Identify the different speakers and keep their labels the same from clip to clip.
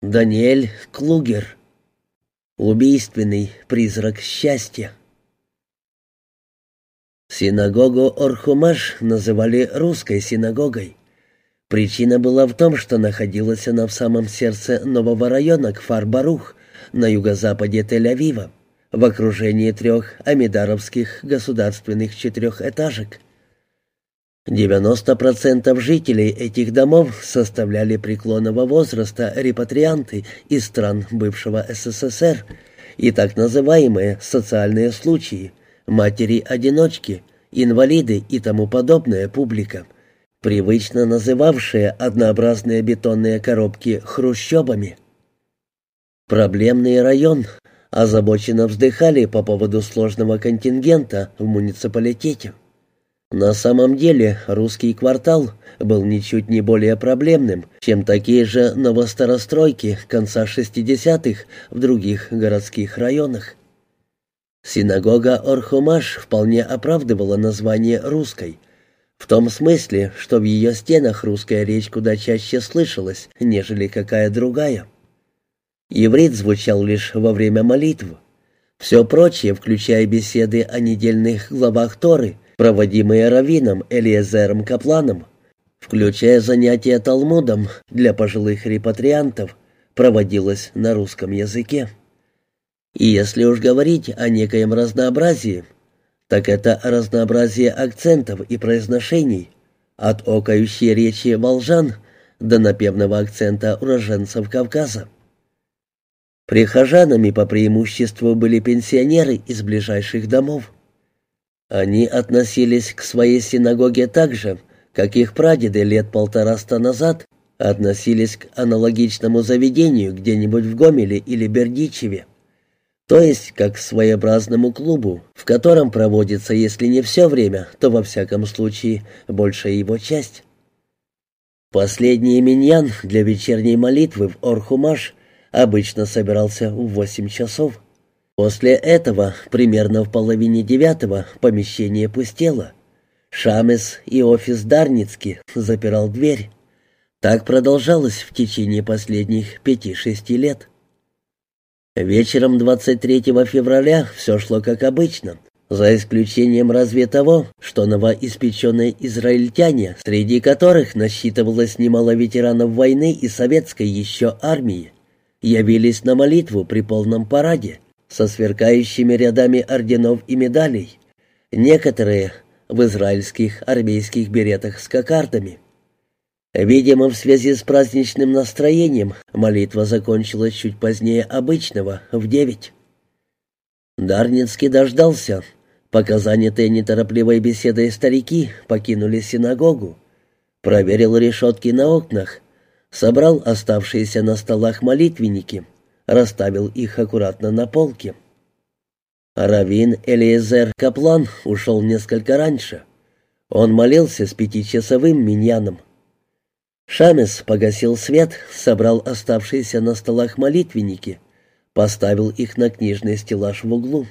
Speaker 1: Даниэль Клугер. Убийственный призрак счастья. Синагогу Орхумаш называли русской синагогой. Причина была в том, что находилась она в самом сердце нового района Кфар-Барух, на юго-западе Тель-Авива, в окружении трех амидаровских государственных четырехэтажек – 90% жителей этих домов составляли преклонного возраста репатрианты из стран бывшего СССР и так называемые социальные случаи, матери-одиночки, инвалиды и тому подобная публика, привычно называвшие однообразные бетонные коробки хрущобами. Проблемный район озабоченно вздыхали по поводу сложного контингента в муниципалитете. На самом деле русский квартал был ничуть не более проблемным, чем такие же новосторостройки конца 60-х в других городских районах. Синагога Орхумаш вполне оправдывала название «русской», в том смысле, что в ее стенах русская речь куда чаще слышалась, нежели какая другая. Иврит звучал лишь во время молитв. Все прочее, включая беседы о недельных главах Торы – проводимые раввином Элиезером Капланом, включая занятия Талмудом для пожилых репатриантов, проводилось на русском языке. И если уж говорить о некоем разнообразии, так это разнообразие акцентов и произношений, от окающей речи волжан до напевного акцента уроженцев Кавказа. Прихожанами по преимуществу были пенсионеры из ближайших домов. Они относились к своей синагоге так же, как их прадеды лет полтораста назад относились к аналогичному заведению где-нибудь в Гомеле или Бердичеве. То есть как к своеобразному клубу, в котором проводится, если не все время, то во всяком случае большая его часть. Последний миньян для вечерней молитвы в Орхумаш обычно собирался в восемь часов. После этого, примерно в половине девятого, помещение пустело. Шамес и офис Дарницки запирал дверь. Так продолжалось в течение последних пяти-шести лет. Вечером 23 февраля все шло как обычно, за исключением разве того, что новоиспеченные израильтяне, среди которых насчитывалось немало ветеранов войны и советской еще армии, явились на молитву при полном параде, со сверкающими рядами орденов и медалей, некоторые в израильских армейских беретах с кокардами. Видимо, в связи с праздничным настроением молитва закончилась чуть позднее обычного, в девять. Дарницкий дождался, пока занятые неторопливой беседой старики покинули синагогу, проверил решетки на окнах, собрал оставшиеся на столах молитвенники — расставил их аккуратно на полке. Равин Элиезер Каплан ушел несколько раньше. Он молился с пятичасовым миньяном. Шамес погасил свет, собрал оставшиеся на столах молитвенники, поставил их на книжный стеллаж в углу.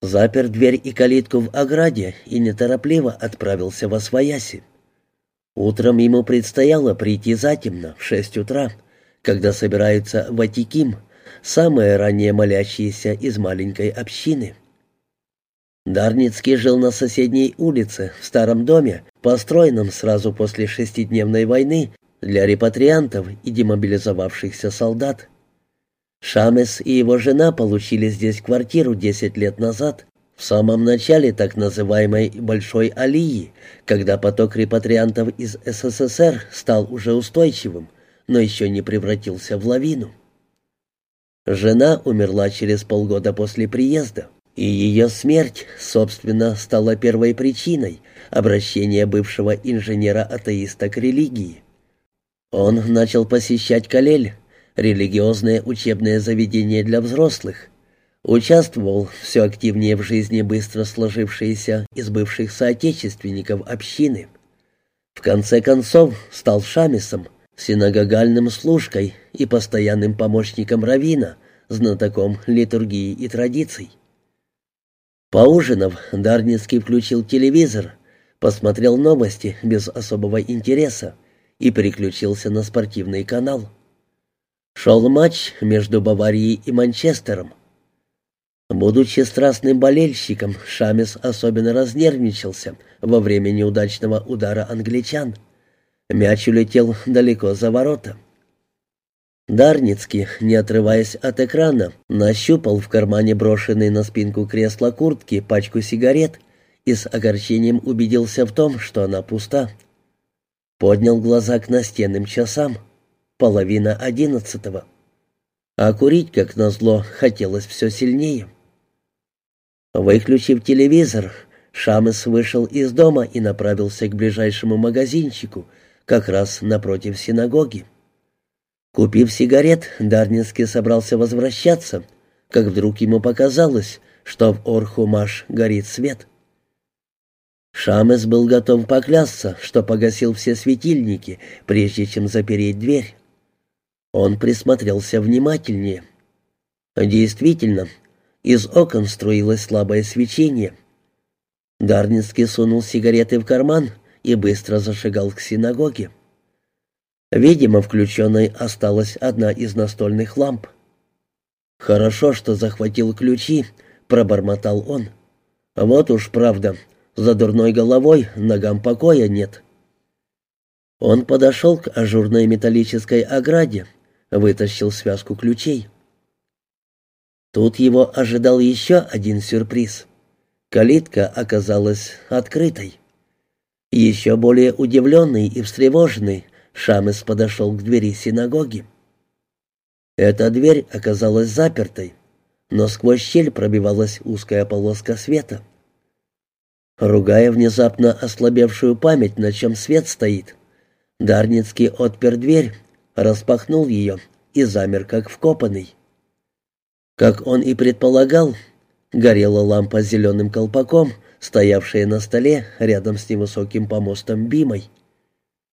Speaker 1: Запер дверь и калитку в ограде и неторопливо отправился во свояси. Утром ему предстояло прийти затемно, в шесть утра, когда собираются ватиким, самые ранние молящиеся из маленькой общины. Дарницкий жил на соседней улице, в старом доме, построенном сразу после шестидневной войны для репатриантов и демобилизовавшихся солдат. Шамес и его жена получили здесь квартиру 10 лет назад, в самом начале так называемой «большой алии», когда поток репатриантов из СССР стал уже устойчивым – но еще не превратился в лавину. Жена умерла через полгода после приезда, и ее смерть, собственно, стала первой причиной обращения бывшего инженера-атеиста к религии. Он начал посещать Калель, религиозное учебное заведение для взрослых, участвовал все активнее в жизни быстро сложившейся из бывших соотечественников общины. В конце концов стал шамисом, синагогальным служкой и постоянным помощником равина, знатоком литургии и традиций. Поужинав, Дарницкий включил телевизор, посмотрел новости без особого интереса и переключился на спортивный канал. Шел матч между Баварией и Манчестером. Будучи страстным болельщиком, Шамес особенно разнервничался во время неудачного удара англичан. Мяч улетел далеко за ворота. Дарницкий, не отрываясь от экрана, нащупал в кармане брошенной на спинку кресла куртки пачку сигарет и с огорчением убедился в том, что она пуста. Поднял глаза к настенным часам. Половина одиннадцатого. А курить, как назло, хотелось все сильнее. Выключив телевизор, Шамес вышел из дома и направился к ближайшему магазинчику, как раз напротив синагоги. Купив сигарет, Дарнинский собрался возвращаться, как вдруг ему показалось, что в Орхумаш горит свет. Шамес был готов поклясться, что погасил все светильники, прежде чем запереть дверь. Он присмотрелся внимательнее. Действительно, из окон струилось слабое свечение. Дарницкий сунул сигареты в карман и быстро зашагал к синагоге. Видимо, включенной осталась одна из настольных ламп. «Хорошо, что захватил ключи», — пробормотал он. «Вот уж правда, за дурной головой ногам покоя нет». Он подошел к ажурной металлической ограде, вытащил связку ключей. Тут его ожидал еще один сюрприз. Калитка оказалась открытой. Еще более удивленный и встревоженный, Шамес подошел к двери синагоги. Эта дверь оказалась запертой, но сквозь щель пробивалась узкая полоска света. Ругая внезапно ослабевшую память, на чем свет стоит, Дарницкий отпер дверь, распахнул ее и замер, как вкопанный. Как он и предполагал, горела лампа с зеленым колпаком, стоявшая на столе рядом с невысоким помостом Бимой.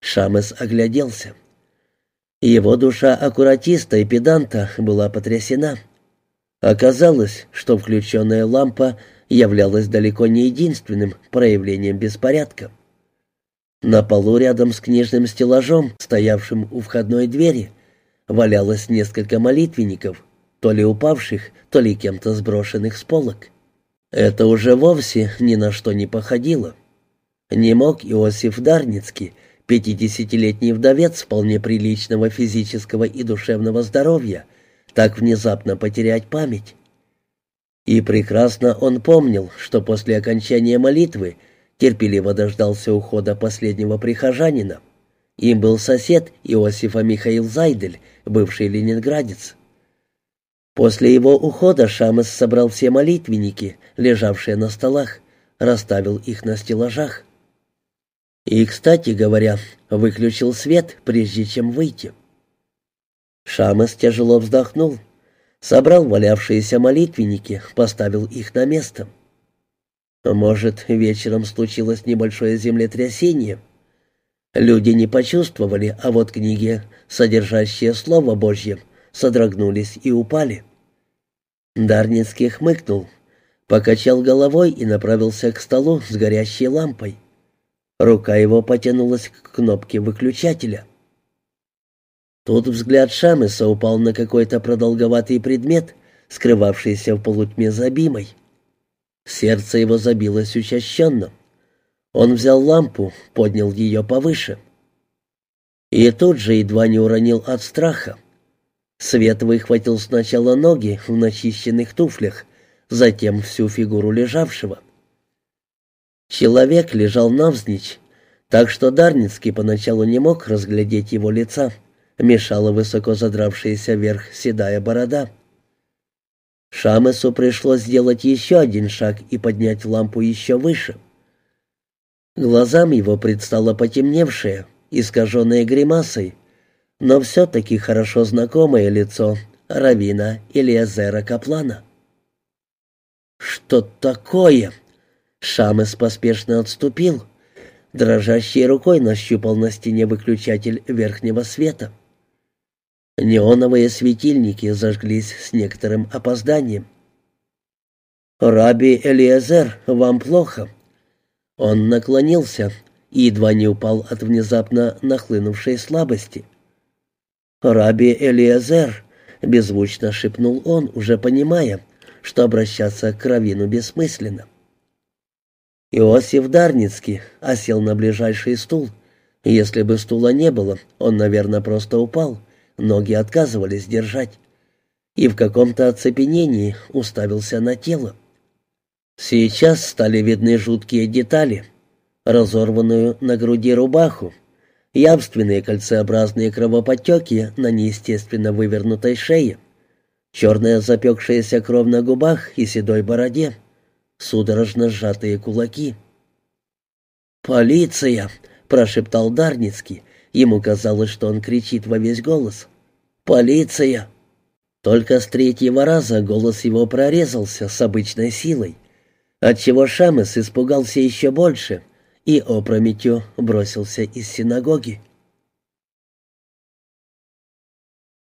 Speaker 1: Шамес огляделся. Его душа аккуратиста и педанта была потрясена. Оказалось, что включенная лампа являлась далеко не единственным проявлением беспорядка. На полу рядом с книжным стеллажом, стоявшим у входной двери, валялось несколько молитвенников, то ли упавших, то ли кем-то сброшенных с полок. Это уже вовсе ни на что не походило. Не мог Иосиф Дарницкий Пятидесятилетний вдовец вполне приличного физического и душевного здоровья, так внезапно потерять память. И прекрасно он помнил, что после окончания молитвы терпеливо дождался ухода последнего прихожанина. Им был сосед Иосифа Михаил Зайдель, бывший ленинградец. После его ухода Шамес собрал все молитвенники, лежавшие на столах, расставил их на стеллажах. И, кстати говоря, выключил свет, прежде чем выйти. Шамес тяжело вздохнул, собрал валявшиеся молитвенники, поставил их на место. Может, вечером случилось небольшое землетрясение. Люди не почувствовали, а вот книги, содержащие Слово Божье, содрогнулись и упали. Дарницкий хмыкнул, покачал головой и направился к столу с горящей лампой. Рука его потянулась к кнопке выключателя. Тут взгляд Шамеса упал на какой-то продолговатый предмет, скрывавшийся в полутьме за бимой. Сердце его забилось учащенно. Он взял лампу, поднял ее повыше. И тут же едва не уронил от страха. Свет выхватил сначала ноги в начищенных туфлях, затем всю фигуру лежавшего. Человек лежал навзничь, так что Дарницкий поначалу не мог разглядеть его лица. Мешала высоко задравшаяся вверх седая борода. Шамесу пришлось сделать еще один шаг и поднять лампу еще выше. Глазам его предстало потемневшее, искаженное гримасой, но все-таки хорошо знакомое лицо Равина Элиазера Каплана. «Что такое?» Шамес поспешно отступил. Дрожащей рукой нащупал на стене выключатель верхнего света. Неоновые светильники зажглись с некоторым опозданием. «Раби Элиезер, вам плохо?» Он наклонился и едва не упал от внезапно нахлынувшей слабости. «Раби Элиезер», — беззвучно шепнул он, уже понимая, что обращаться к Равину бессмысленно. Иосиф Дарницкий осел на ближайший стул. Если бы стула не было, он, наверное, просто упал. Ноги отказывались держать. И в каком-то оцепенении уставился на тело. Сейчас стали видны жуткие детали. Разорванную на груди рубаху, явственные кольцеобразные кровоподтеки на неестественно вывернутой шее, черная запекшаяся кровь на губах и седой бороде, судорожно сжатые кулаки. «Полиция!» — прошептал Дарницкий. Ему казалось, что он кричит во весь голос. «Полиция!» Только с третьего раза голос его прорезался с обычной силой, отчего Шамес испугался еще больше — и опрометью бросился из синагоги.